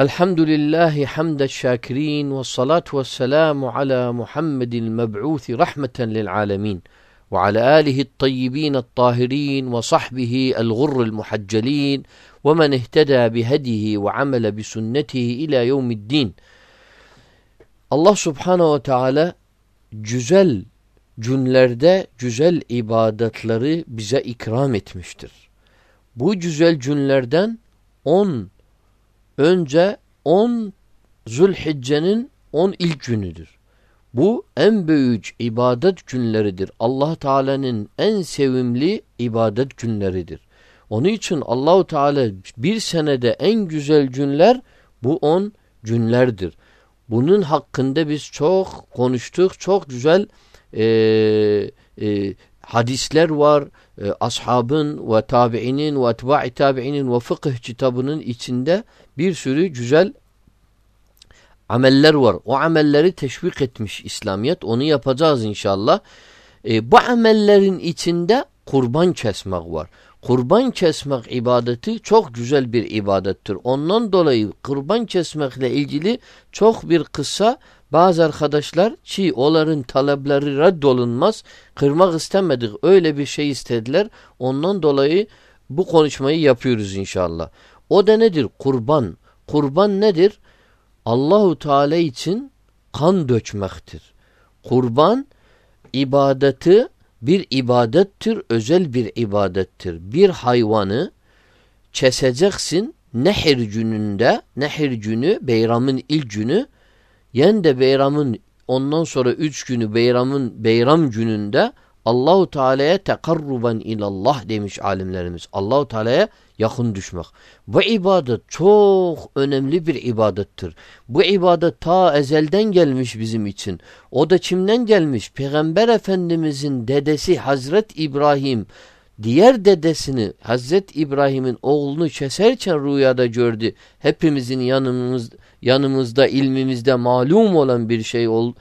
الحمد لله حمد الشاكرين والصلاة والسلام على محمد المبعوث رحمة للعالمين وعلى آله الطيبين الطاهرين وصحبه الغر المحجلين ومن اهتدى بهديه وعمل بسنته إلى يوم الدين الله سبحانه وتعالى جزل güzel günlerde güzel ibadetleri bize ikram etmiştir. Bu güzel günlerden 10 önce 10 Zülhicce'nin 10 ilk günüdür. Bu en büyük ibadet günleridir. Allah Teala'nın en sevimli ibadet günleridir. Onun için Allahu Teala bir senede en güzel günler bu 10 günlerdir. Bunun hakkında biz çok konuştuk. Çok güzel e, e, hadisler var. E, ashabın ve tabiinin ve etba'i tabiinin ve fıkıh kitabının içinde bir sürü güzel ameller var. O amelleri teşvik etmiş İslamiyet. Onu yapacağız inşallah. E, bu amellerin içinde kurban kesmek var. Kurban kesmek ibadeti çok güzel bir ibadettir. Ondan dolayı kurban kesmekle ilgili çok bir kısa bazı arkadaşlar ki onların talepleri reddolunmaz. Kırmak istemedik. Öyle bir şey istediler. Ondan dolayı bu konuşmayı yapıyoruz inşallah. O da nedir? Kurban. Kurban nedir? Allahu Teala için kan dökmektir. Kurban ibadeti bir ibadettir, özel bir ibadettir. Bir hayvanı keseceksin nehir gününde, nehir günü, beyramın ilk günü, yen de beyramın ondan sonra üç günü beyramın beyram gününde Allahu Teala'ya tekarruben ilallah demiş alimlerimiz. Allahu Teala'ya yakın düşmek. Bu ibadet çok önemli bir ibadettir. Bu ibadet ta ezelden gelmiş bizim için. O da kimden gelmiş? Peygamber Efendimizin dedesi Hazret İbrahim diğer dedesini Hazret İbrahim'in oğlunu keserken rüyada gördü. Hepimizin yanımız, yanımızda ilmimizde malum olan bir şey ol,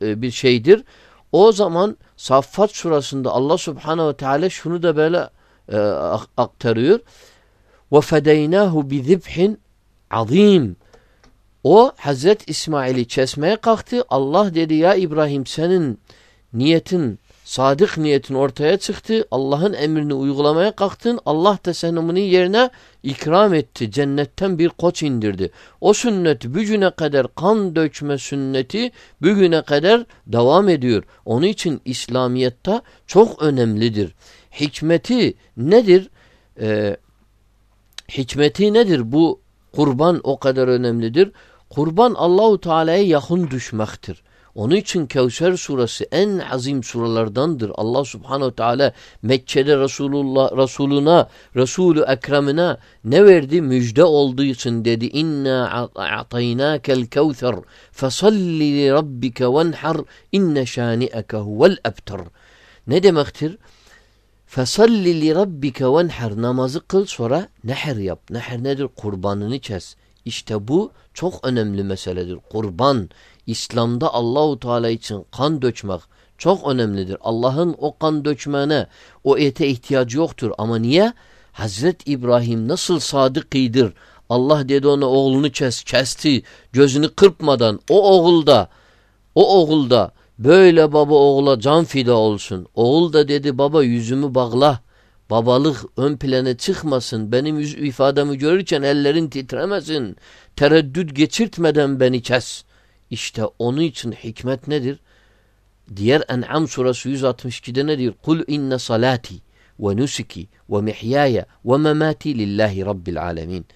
bir şeydir. O zaman Saffat surasında Allah subhanehu ve teala şunu da böyle e, aktarıyor. وَفَدَيْنَاهُ بِذِبْحٍ azim. O Hazret İsmail'i kesmeye kalktı. Allah dedi ya İbrahim senin niyetin, sadık niyetin ortaya çıktı. Allah'ın emrini uygulamaya kalktın. Allah da onun yerine ikram etti. Cennetten bir koç indirdi. O sünnet bugüne kadar kan dökme sünneti bugüne kadar devam ediyor. Onun için İslamiyet'te çok önemlidir. Hikmeti nedir? Ee, hikmeti nedir? Bu kurban o kadar önemlidir. Kurban Allahu Teala'ya yakın düşmektir. Onun için Kevser suresi en azim suralardandır. Allah subhanehu teala Mekke'de Resulullah, Resuluna, Resulü Ekrem'ine ne verdi? Müjde olduğu için dedi. İnna a'taynâkel kevser fesalli li rabbike venhar inne şâni'eke huvel ebter. Ne demektir? Fesalli li rabbike venhar namazı kıl sonra neher yap. Neher nedir? Kurbanını kes. İşte bu çok önemli meseledir. Kurban İslam'da Allahu Teala için kan dökmek çok önemlidir. Allah'ın o kan dökmene, o ete ihtiyacı yoktur. Ama niye? Hazret İbrahim nasıl sadıkıdır? Allah dedi ona oğlunu kes, kesti. Gözünü kırpmadan o oğulda, o oğulda böyle baba oğula can fida olsun. Oğul da dedi baba yüzümü bağla. Babalık ön plana çıkmasın. Benim yüz ifademi görürken ellerin titremesin. Tereddüt geçirtmeden beni kes. İşte onun için hikmet nedir? Diğer En'am suresi 162'de ne diyor? Kul inne salati ve nusuki ve mihyaya ve memati lillahi rabbil alemin.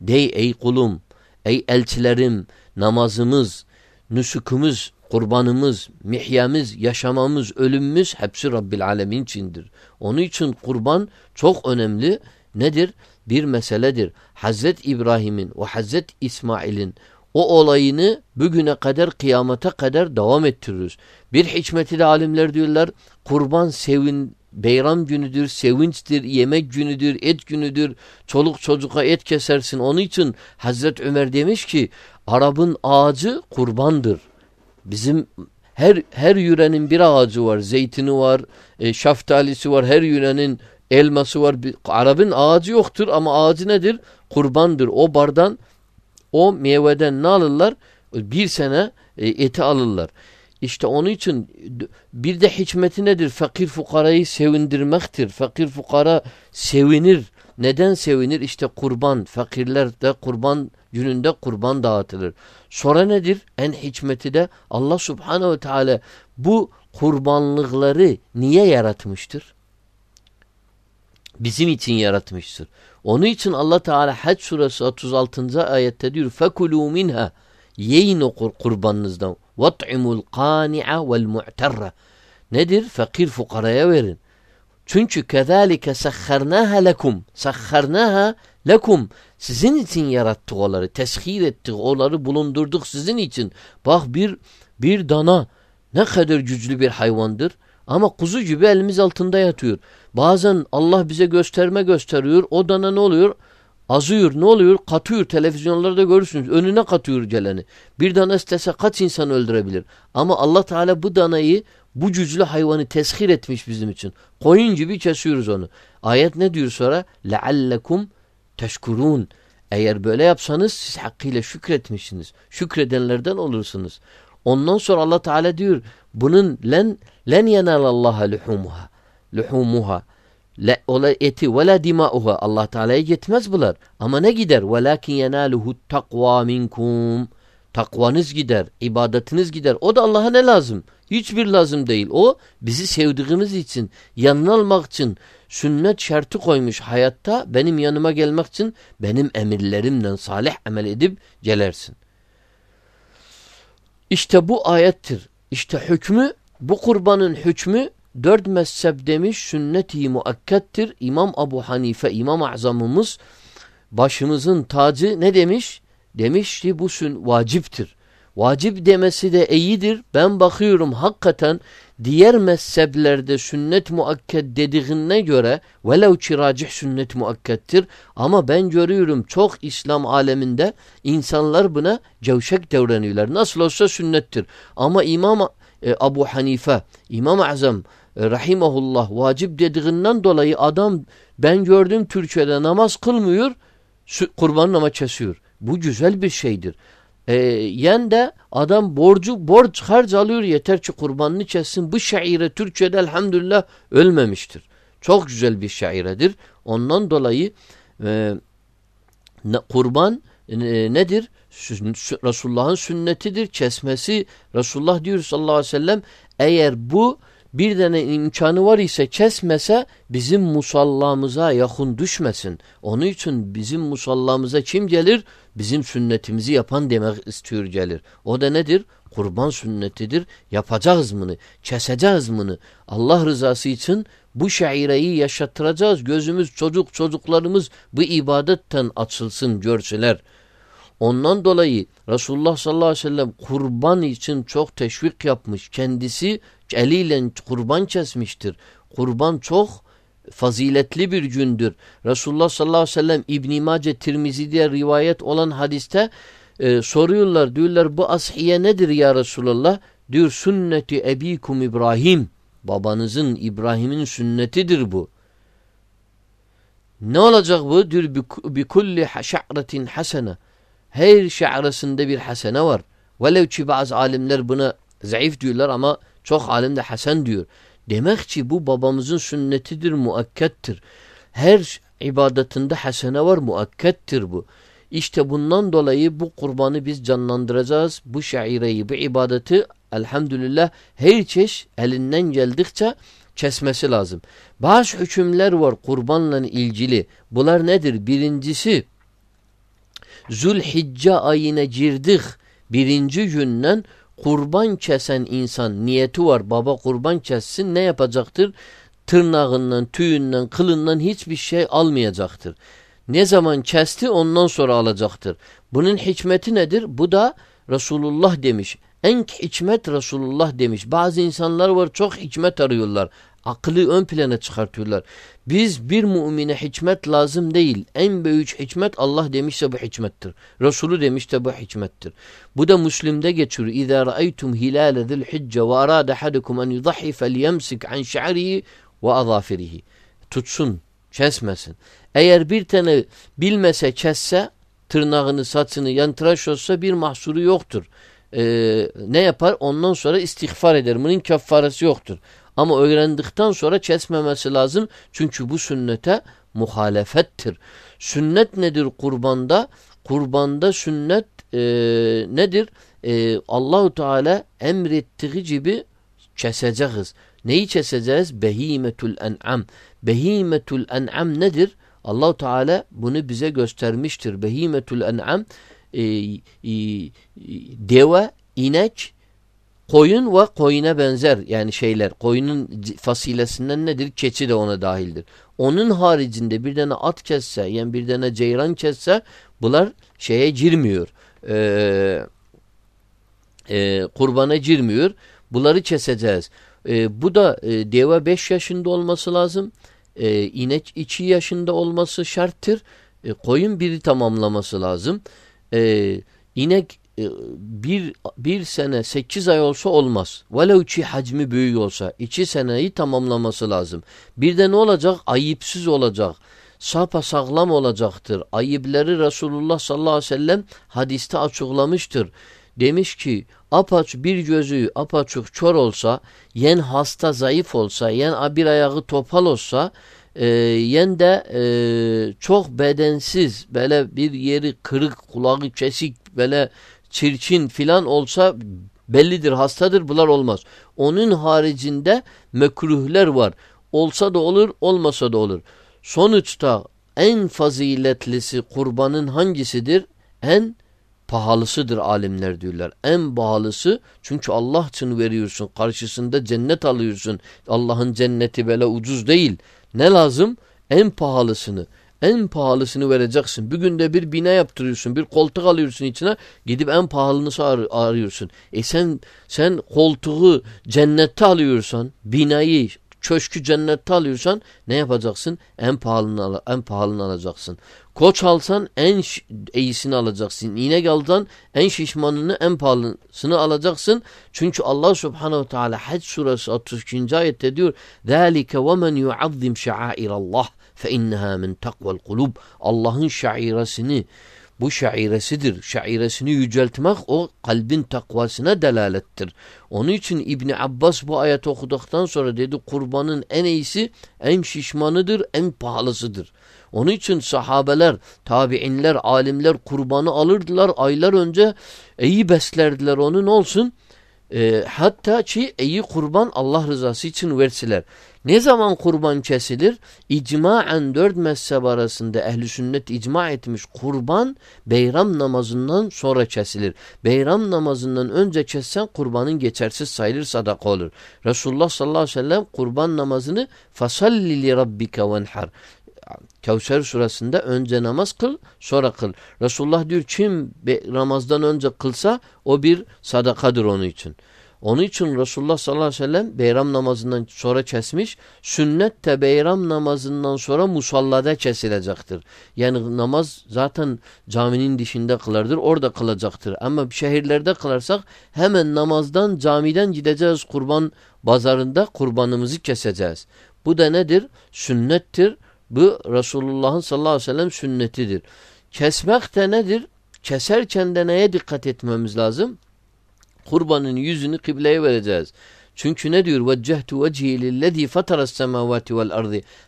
Dey ey kulum, ey elçilerim, namazımız, nusukumuz, kurbanımız, mihyamız, yaşamamız, ölümümüz hepsi Rabbil alemin içindir. Onun için kurban çok önemli. Nedir? Bir meseledir. Hazret İbrahim'in ve Hazret İsmail'in o olayını bugüne kadar kıyamete kadar devam ettiririz. Bir hikmeti de alimler diyorlar kurban sevin beyram günüdür, sevinçtir, yemek günüdür, et günüdür. Çoluk çocuğa et kesersin. Onun için Hazret Ömer demiş ki Arap'ın ağacı kurbandır. Bizim her her yürenin bir ağacı var. Zeytini var, e, şaftalisi var. Her yürenin elması var. Arap'ın ağacı yoktur ama ağacı nedir? Kurbandır. O bardan o meyveden ne alırlar? Bir sene e, eti alırlar. İşte onun için bir de hikmeti nedir? Fakir fukarayı sevindirmektir. Fakir fukara sevinir. Neden sevinir? İşte kurban. Fakirler de kurban gününde kurban dağıtılır. Sonra nedir? En hikmeti de Allah subhanehu ve teala bu kurbanlıkları niye yaratmıştır? Bizim için yaratmıştır. Onun için Allah Teala Hac suresi 36. ayette diyor فَكُلُوا minha Yiyin o kurbanınızdan. وَطْعِمُوا الْقَانِعَ وَالْمُعْتَرَّ Nedir? Fakir fukaraya verin. Çünkü kezalike sahharnaha lekum. Sahharnaha lekum. Sizin için yarattık onları. Teshir ettik. Onları bulundurduk sizin için. Bak bir bir dana ne kadar güçlü bir hayvandır. Ama kuzu gibi elimiz altında yatıyor. Bazen Allah bize gösterme gösteriyor. O dana ne oluyor? Azıyor. Ne oluyor? Katıyor. Televizyonlarda görürsünüz. Önüne katıyor geleni. Bir dana istese kaç insan öldürebilir? Ama Allah Teala bu danayı bu cüzlü hayvanı teshir etmiş bizim için. Koyun gibi kesiyoruz onu. Ayet ne diyor sonra? لَعَلَّكُمْ teşkurun. Eğer böyle yapsanız siz hakkıyla şükretmişsiniz. Şükredenlerden olursunuz. Ondan sonra Allah Teala diyor bunun len len yenalallaha luhumuha. Luhumuha. La, ola eti ve la dimauha. Allah Teala'ya gitmez bunlar. Ama ne gider? Velakin yenaluhu takva minkum. Takvanız gider, ibadetiniz gider. O da Allah'a ne lazım? Hiçbir lazım değil. O bizi sevdiğimiz için, yanına almak için sünnet şartı koymuş hayatta benim yanıma gelmek için benim emirlerimden salih amel edip gelersin. İşte bu ayettir. İşte hükmü, bu kurbanın hükmü dört mezhep demiş sünnet-i muakkettir. İmam Abu Hanife, İmam Azamımız başımızın tacı ne demiş? Demişti bu sün vaciptir. Vacip demesi de iyidir. Ben bakıyorum hakikaten diğer mezheplerde sünnet muakked dediğine göre velev ki racih sünnet muakkettir ama ben görüyorum çok İslam aleminde insanlar buna cevşek davranıyorlar. Nasıl olsa sünnettir. Ama İmam e, Abu Hanife, İmam Azam e, rahimahullah vacip dediğinden dolayı adam ben gördüm Türkiye'de namaz kılmıyor kurban nama kesiyor. Bu güzel bir şeydir. E, yen de adam borcu borç harç alıyor yeter ki kurbanını kessin. Bu şaire Türkçe'de elhamdülillah ölmemiştir. Çok güzel bir şairedir. Ondan dolayı e, kurban e, nedir? Resulullah'ın sünnetidir. Kesmesi Resulullah diyor sallallahu aleyhi ve sellem eğer bu bir tane imkanı var ise kesmese bizim musallamıza yakın düşmesin. Onun için bizim musallamıza kim gelir? Bizim sünnetimizi yapan demek istiyor gelir. O da nedir? Kurban sünnetidir. Yapacağız bunu. Keseceğiz bunu. Allah rızası için bu şaireyi yaşattıracağız. Gözümüz çocuk çocuklarımız bu ibadetten açılsın görsünler. Ondan dolayı Resulullah sallallahu aleyhi ve sellem kurban için çok teşvik yapmış. Kendisi eliyle kurban kesmiştir. Kurban çok faziletli bir gündür. Resulullah sallallahu aleyhi ve sellem İbn-i Mace Tirmizi'de rivayet olan hadiste e, soruyorlar. Diyorlar bu ashiye nedir ya Resulullah? Diyor sünneti ebikum İbrahim. Babanızın İbrahim'in sünnetidir bu. Ne olacak bu? Diyor bi kulli şa'retin hasene. Her şa'resinde bir hasene var. Velev ki bazı alimler buna zayıf diyorlar ama çok alim de hasen diyor. Demek ki bu babamızın sünnetidir, muakkettir. Her ibadetinde hasene var, muakkettir bu. İşte bundan dolayı bu kurbanı biz canlandıracağız. Bu şaireyi, bu ibadeti elhamdülillah her çeşit elinden geldikçe kesmesi lazım. Bazı hükümler var kurbanla ilgili. Bunlar nedir? Birincisi Zülhicce ayına girdik. Birinci günden kurban kesen insan niyeti var baba kurban kessin ne yapacaktır? Tırnağından, tüyünden, kılından hiçbir şey almayacaktır. Ne zaman kesti ondan sonra alacaktır. Bunun hikmeti nedir? Bu da Resulullah demiş. En hikmet Resulullah demiş. Bazı insanlar var çok hikmet arıyorlar. Aklı ön plana çıkartıyorlar. Biz bir mümine hikmet lazım değil. En büyük hikmet Allah demişse bu hikmettir. Resulü demişse bu hikmettir. Bu da Müslim'de geçiyor. İzâ ra'aytum hilâle zil hicce ve arâde hadukum en yudahhi felyemsik an şa'rihi. Tutsun, kesmesin. Eğer bir tane bilmese kesse tırnağını, saçını yan tıraş olsa bir mahsuru yoktur. Ee, ne yapar? Ondan sonra istiğfar eder. Bunun keffaresi yoktur. Ama öğrendikten sonra kesmemesi lazım. Çünkü bu sünnete muhalefettir. Sünnet nedir kurbanda? Kurbanda sünnet e, nedir? E, Allahu Teala emrettiği gibi keseceğiz. Neyi keseceğiz? Behimetül en'am. Behimetül en'am nedir? Allahu Teala bunu bize göstermiştir. Behimetül en'am e, e, deve, inek, koyun ve koyuna benzer yani şeyler. Koyunun fasilesinden nedir? Keçi de ona dahildir. Onun haricinde bir tane at kesse, yani bir tane ceyran kesse bunlar şeye girmiyor. Eee e, kurbana girmiyor. Bunları keseceğiz. E, bu da e, deve 5 yaşında olması lazım. E, inek 2 yaşında olması şarttır. E, koyun biri tamamlaması lazım. E, inek e, bir, bir sene 8 ay olsa olmaz. Velev ki hacmi büyük olsa 2 seneyi tamamlaması lazım. Bir de ne olacak? Ayıpsız olacak. Sapa sağlam olacaktır. Ayıpları Resulullah sallallahu aleyhi ve sellem hadiste açıklamıştır. Demiş ki apaç bir gözü apaçuk çor olsa, yen hasta zayıf olsa, yen bir ayağı topal olsa, e, yen de e, çok bedensiz, böyle bir yeri kırık, kulağı kesik, böyle çirkin filan olsa bellidir, hastadır, bunlar olmaz. Onun haricinde mekruhler var. Olsa da olur, olmasa da olur. Sonuçta en faziletlisi kurbanın hangisidir? En pahalısıdır alimler diyorlar. En pahalısı çünkü Allah için veriyorsun. Karşısında cennet alıyorsun. Allah'ın cenneti böyle ucuz değil. Ne lazım? En pahalısını. En pahalısını vereceksin. Bir günde bir bina yaptırıyorsun. Bir koltuk alıyorsun içine. Gidip en pahalını ar arıyorsun. E sen sen koltuğu cennette alıyorsan, binayı köşkü cennette alıyorsan ne yapacaksın? En pahalını en pahalını alacaksın. Koç alsan en iyisini alacaksın. İnek alsan en şişmanını en pahalısını alacaksın. Çünkü Allah subhanehu teala Hac suresi 32. ayette diyor ذَٰلِكَ وَمَنْ يُعَظِّمْ شَعَائِرَ اللّٰهِ فَاِنَّهَا مِنْ تَقْوَ الْقُلُوبِ Allah'ın şairesini bu şairesidir. Şairesini yüceltmek o kalbin takvasına delalettir. Onun için İbni Abbas bu ayet okuduktan sonra dedi kurbanın en iyisi en şişmanıdır, en pahalısıdır. Onun için sahabeler, tabiinler, alimler kurbanı alırdılar. Aylar önce iyi beslerdiler onun olsun. E, hatta ki iyi kurban Allah rızası için versiler. Ne zaman kurban kesilir? İcmaen dört mezhep arasında ehli sünnet icma etmiş kurban beyram namazından sonra kesilir. Beyram namazından önce kessen kurbanın geçersiz sayılır sadaka olur. Resulullah sallallahu aleyhi ve sellem kurban namazını fasalli li rabbike venhar. Kevser suresinde önce namaz kıl sonra kıl. Resulullah diyor kim namazdan önce kılsa o bir sadakadır onun için. Onun için Resulullah sallallahu aleyhi ve sellem beyram namazından sonra kesmiş. Sünnet de beyram namazından sonra musallada kesilecektir. Yani namaz zaten caminin dışında kılardır. Orada kılacaktır. Ama şehirlerde kılarsak hemen namazdan camiden gideceğiz kurban pazarında kurbanımızı keseceğiz. Bu da nedir? Sünnettir. Bu Resulullah'ın sallallahu aleyhi ve sellem sünnetidir. Kesmek de nedir? Keserken de neye dikkat etmemiz lazım? Kurbanın yüzünü kıbleye vereceğiz. Çünkü ne diyor?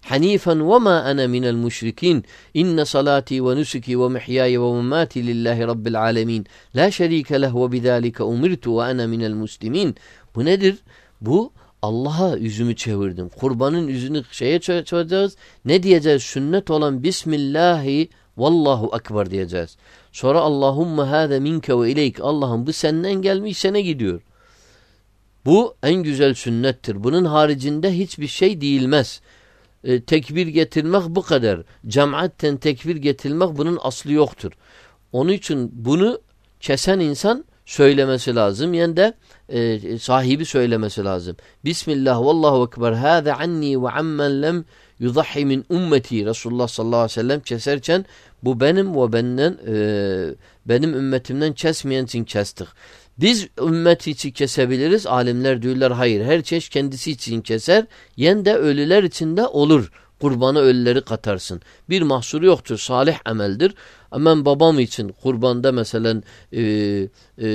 Hanîfen ve mâ ene minel müşrikîn. İnne salâti ve nusuki ve mihyâye ve memâti lillahi rabbil âlemîn. La şerîke leh ve bidâlike umirtu ve ene minel muslimîn. Bu nedir? Bu Allah'a yüzümü çevirdim. Kurbanın yüzünü şeye çevireceğiz. Ne diyeceğiz? Sünnet olan Bismillahi Vallahu Ekber diyeceğiz. Sonra Allahümme hâze minke ve ileyk. Allah'ım bu senden gelmiş sene gidiyor. Bu en güzel sünnettir. Bunun haricinde hiçbir şey değilmez. E, tekbir getirmek bu kadar. Cemaatten tekbir getirmek bunun aslı yoktur. Onun için bunu kesen insan söylemesi lazım. Yani de e, sahibi söylemesi lazım. Bismillah vallahu ekber. Hâze anni ve ammen lem yudahhi min ümmeti. Resulullah sallallahu aleyhi ve sellem keserken bu benim ve benden e, benim ümmetimden kesmeyen için kestik. Biz ümmet için kesebiliriz. Alimler diyorlar hayır. Her çeşit kendisi için keser. Yen de ölüler için de olur. Kurbanı ölüleri katarsın. Bir mahsuru yoktur. Salih ameldir. Ben babam için kurbanda mesela e, e,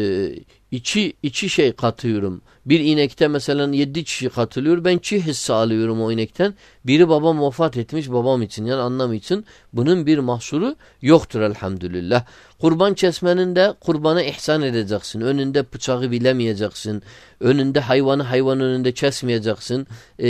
iki, iki şey katıyorum. Bir inekte mesela yedi kişi katılıyor. Ben çi hisse alıyorum o inekten. Biri babam vefat etmiş babam için yani anlam için. Bunun bir mahsuru yoktur elhamdülillah. Kurban kesmenin de kurbana ihsan edeceksin. Önünde bıçağı bilemeyeceksin. Önünde hayvanı hayvan önünde kesmeyeceksin. Ee,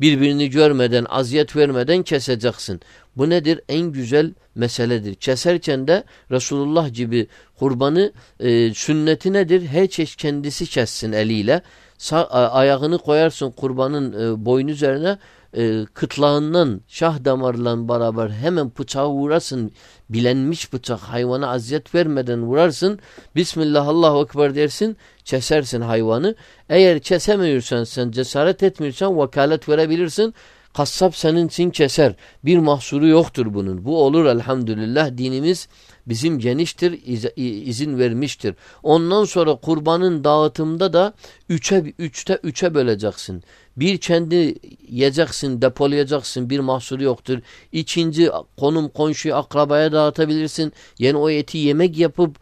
birbirini görmeden, aziyet vermeden keseceksin. Bu nedir? En güzel meseledir. Keserken de Resulullah gibi kurbanı e, sünneti nedir? Her çeşit kendisi kessin eliyle. Sa ayağını koyarsın kurbanın e, boyun üzerine e, kıtlağından şah damarla beraber hemen bıçağı vurasın. Bilenmiş bıçak hayvana aziyet vermeden vurarsın. Bismillah Allahu Ekber dersin. Kesersin hayvanı. Eğer kesemiyorsan sen cesaret etmiyorsan vakalet verebilirsin. Kassap senin için keser. Bir mahsuru yoktur bunun. Bu olur elhamdülillah. Dinimiz bizim geniştir, iz, izin vermiştir. Ondan sonra kurbanın dağıtımda da üçe, üçte üçe böleceksin. Bir kendi yiyeceksin, depolayacaksın. Bir mahsuru yoktur. İkinci konum komşuyu akrabaya dağıtabilirsin. Yani o eti yemek yapıp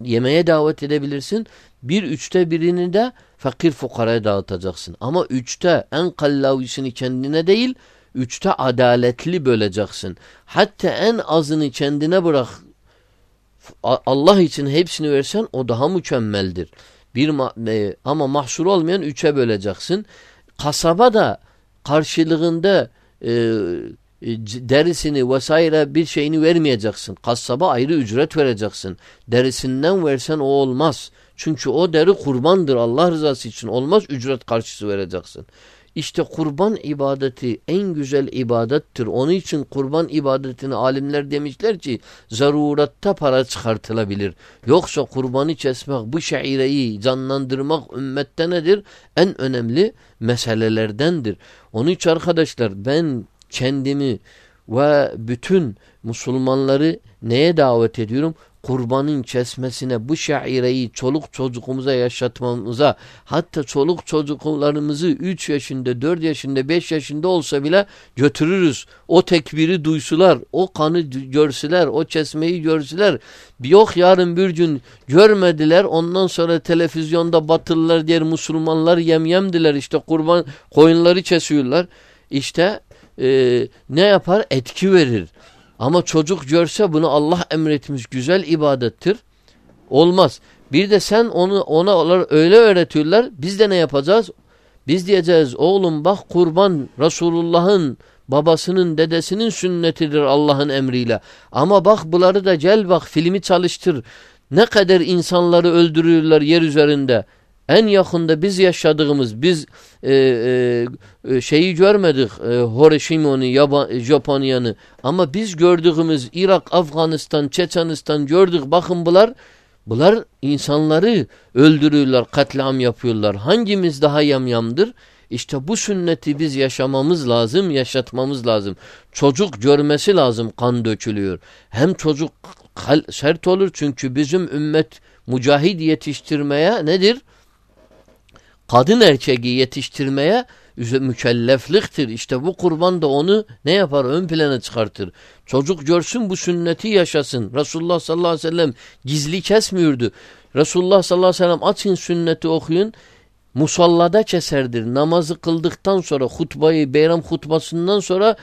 yemeğe davet edebilirsin. Bir üçte birini de fakir fukaraya dağıtacaksın. Ama üçte en kallavisini kendine değil, üçte adaletli böleceksin. Hatta en azını kendine bırak. Allah için hepsini versen o daha mükemmeldir. Bir ma ama mahsur olmayan üçe böleceksin. Kasaba da karşılığında e, e derisini vesaire bir şeyini vermeyeceksin. Kasaba ayrı ücret vereceksin. Derisinden versen o olmaz. Çünkü o deri kurbandır Allah rızası için. Olmaz ücret karşısı vereceksin. İşte kurban ibadeti en güzel ibadettir. Onun için kurban ibadetini alimler demişler ki zaruratta para çıkartılabilir. Yoksa kurbanı kesmek, bu şaireyi canlandırmak ümmette nedir? En önemli meselelerdendir. Onun için arkadaşlar ben kendimi ve bütün Müslümanları neye davet ediyorum? Kurbanın kesmesine bu şaireyi çoluk çocuğumuza yaşatmamıza hatta çoluk çocuklarımızı 3 yaşında 4 yaşında 5 yaşında olsa bile götürürüz. O tekbiri duysular o kanı görsüler o kesmeyi görsüler. Yok yarın bir gün görmediler ondan sonra televizyonda batılılar diğer Müslümanlar yemyemdiler işte kurban koyunları kesiyorlar. İşte e, ne yapar etki verir. Ama çocuk görse bunu Allah emretmiş güzel ibadettir. Olmaz. Bir de sen onu ona öyle öğretiyorlar. Biz de ne yapacağız? Biz diyeceğiz oğlum bak kurban Resulullah'ın babasının dedesinin sünnetidir Allah'ın emriyle. Ama bak bunları da gel bak filmi çalıştır. Ne kadar insanları öldürüyorlar yer üzerinde. En yakında biz yaşadığımız, biz e, e, e şeyi görmedik, e, Hiroşima'nı, Japonya'nı ama biz gördüğümüz Irak, Afganistan, Çeçenistan gördük. Bakın bunlar, bunlar insanları öldürüyorlar, katliam yapıyorlar. Hangimiz daha yamyamdır? İşte bu sünneti biz yaşamamız lazım, yaşatmamız lazım. Çocuk görmesi lazım kan dökülüyor. Hem çocuk sert olur çünkü bizim ümmet mücahid yetiştirmeye nedir? Kadın erkeği yetiştirmeye mükellefliktir. İşte bu kurban da onu ne yapar? Ön plana çıkartır. Çocuk görsün bu sünneti yaşasın. Resulullah sallallahu aleyhi ve sellem gizli kesmiyordu. Resulullah sallallahu aleyhi ve sellem açın sünneti okuyun. Musallada keserdir. Namazı kıldıktan sonra hutbayı, beyram hutbasından sonra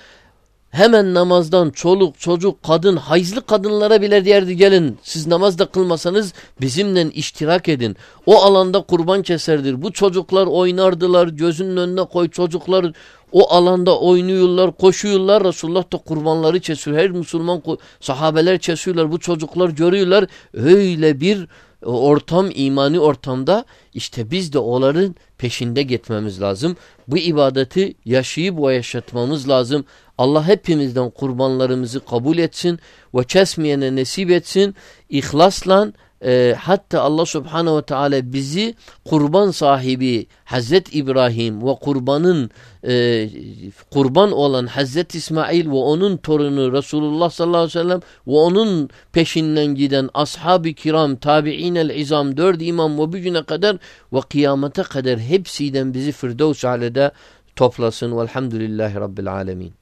Hemen namazdan çoluk, çocuk, kadın, hayızlı kadınlara bile derdi gelin. Siz namaz da kılmasanız bizimle iştirak edin. O alanda kurban keserdir. Bu çocuklar oynardılar. Gözünün önüne koy çocuklar o alanda oynuyorlar, koşuyorlar. Resulullah da kurbanları kesiyor. Her Müslüman sahabeler kesiyorlar. Bu çocuklar görüyorlar. Öyle bir ortam, imani ortamda işte biz de onların peşinde gitmemiz lazım. Bu ibadeti yaşayıp o yaşatmamız lazım. Allah hepimizden kurbanlarımızı kabul etsin ve kesmeyene nesip etsin. İhlasla e, hatta Allah subhanehu ve teala bizi kurban sahibi Hazret İbrahim ve kurbanın e, kurban olan Hazret İsmail ve onun torunu Resulullah sallallahu aleyhi ve sellem ve onun peşinden giden ashab-ı kiram tabi'inel izam dört imam ve bugüne kadar ve kıyamete kadar hepsinden bizi Firdevs alede toplasın velhamdülillahi rabbil alemin.